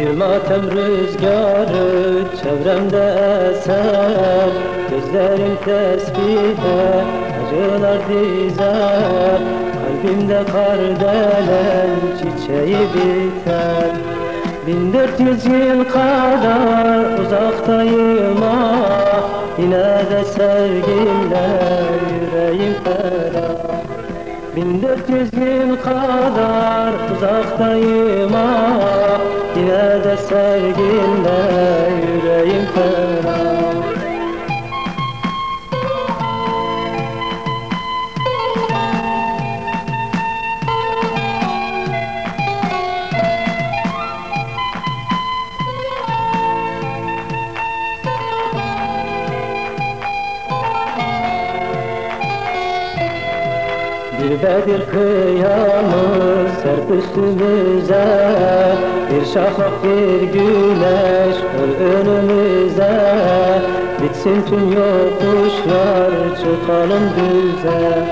Bir matem rüzgarı çevremde eser. Gözlerim tesbihe acılar dizer. Kalbimde kardelen çiçeği biter. Bin dört yüz yıl kadar uzaktayım ah. Yine de sevgimle yüreğim ferah Bin dört yüz kadar uzaktayım ah Yine de sevginle Bir Bedir kıyamı serp üstümüze Bir şafak bir güneş ol önümüze. Bitsin tüm yokuşlar çıkalım düze.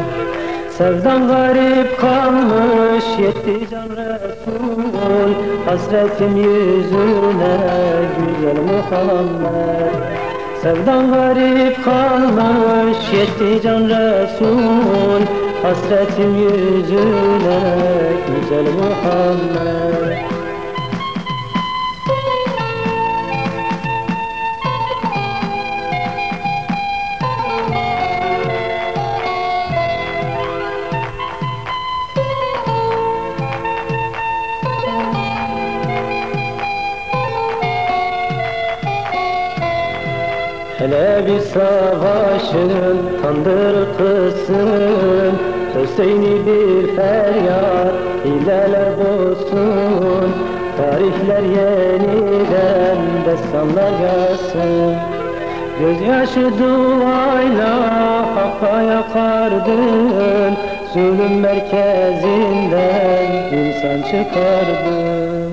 Sevdan garip kalmış yetti can Resul. Hasretim yüzüne güzel Muhammed. Sevdan garip kalmış yetti can Resul Hasretim yüzüne güzel Muhammed Hele bir savaşın tandır kızsın Hüseyin'i bir feryat hileler bozsun Tarihler yeniden destanlar yazsın Gözyaşı duayla hakka yakardın Zulüm merkezinden insan çıkardın